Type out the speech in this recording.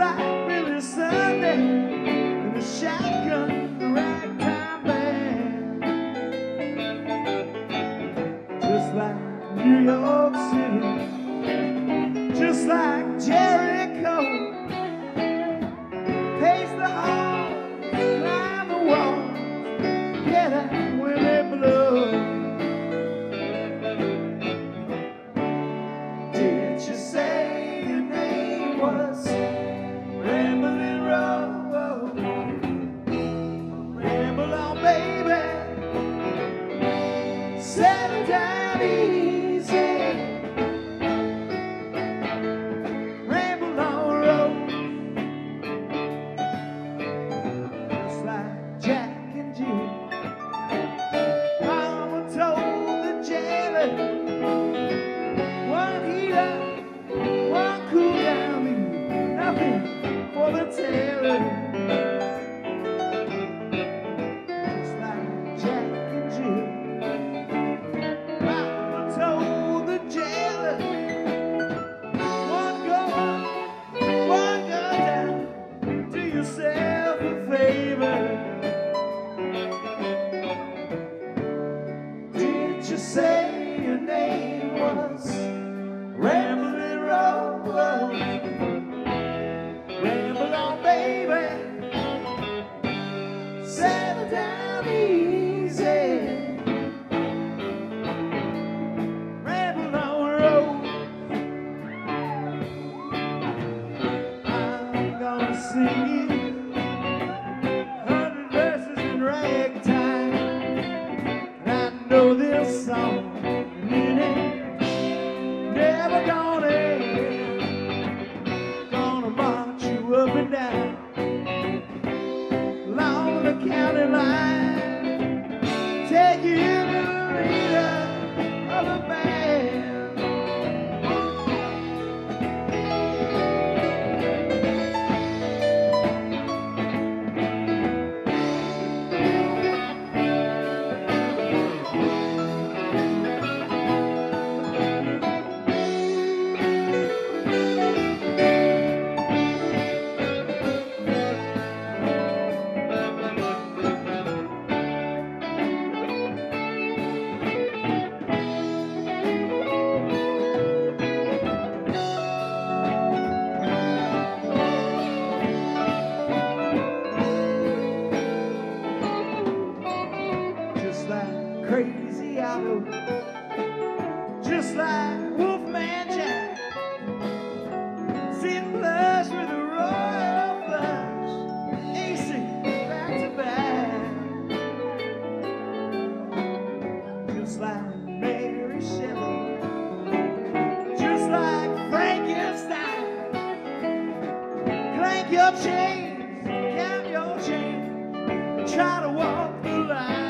like Billy Sunday the shotgun ragtime band. Just like New York City, just like Jericho. Hey. down. The county line. Mary Shelley, just like Frankenstein. Clank your chains, count your chains, try to walk the line.